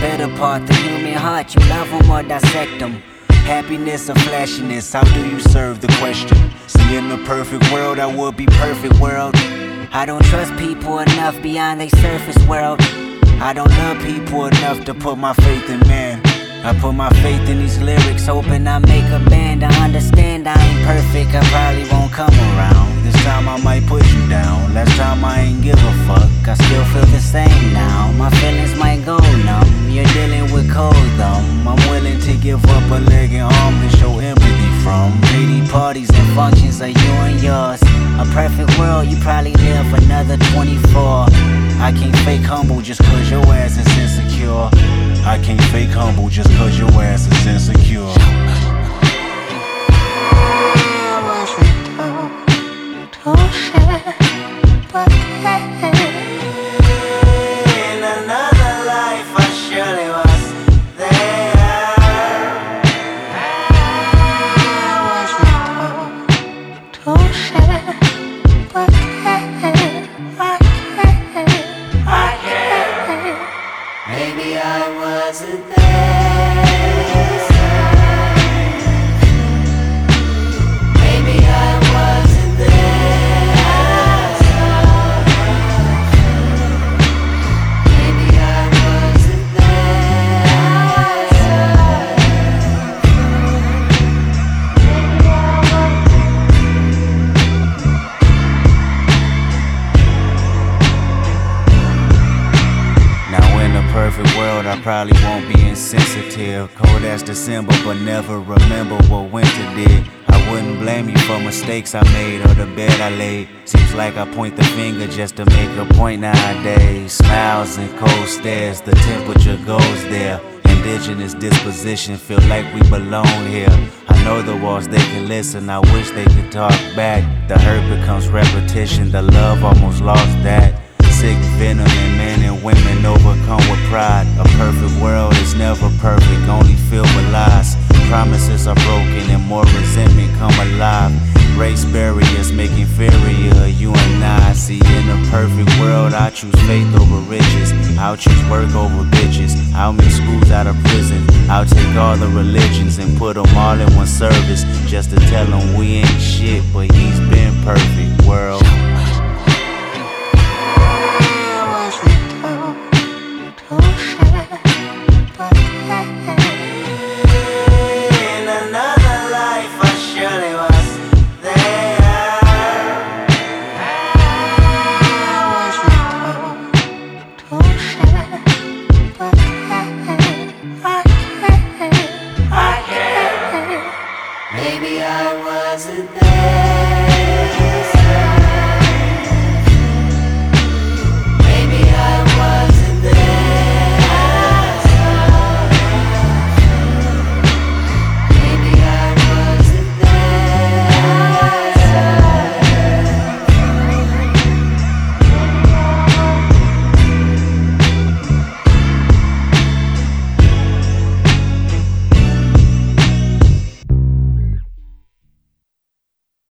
Better part, the human heart, you love them or dissect them. Happiness or flashiness, how do you serve the question? See, in the perfect world, I would be perfect world. I don't trust people enough beyond their surface world. I don't love people enough to put my faith in man. I put my faith in these lyrics, hoping I make a band. I understand I ain't perfect, I probably won't come around. Give up a leg and arm to show empathy from. 80 parties and functions are you and yours. A perfect world, you probably live another 24. I can't fake humble just cause your ass is insecure. I can't fake humble just cause your ass is insecure. In Maybe I wasn't there. World, I probably won't be insensitive. Cold as December, but never remember what winter did. I wouldn't blame you for mistakes I made or the bed I laid. Seems like I point the finger just to make a point nowadays. Smiles and cold stares, the temperature goes there. Indigenous disposition, feel like we belong here. I know the walls they can listen, I wish they could talk back. The hurt becomes repetition, the love almost lost that. Sick venom and Race barriers make inferior you and I. See, in a perfect world, I choose faith over riches. I'll choose work over bitches. I'll make schools out of prison. I'll take all the religions and put them all in one service. Just to tell them we ain't shit, but he's been perfect, Maybe I wasn't there.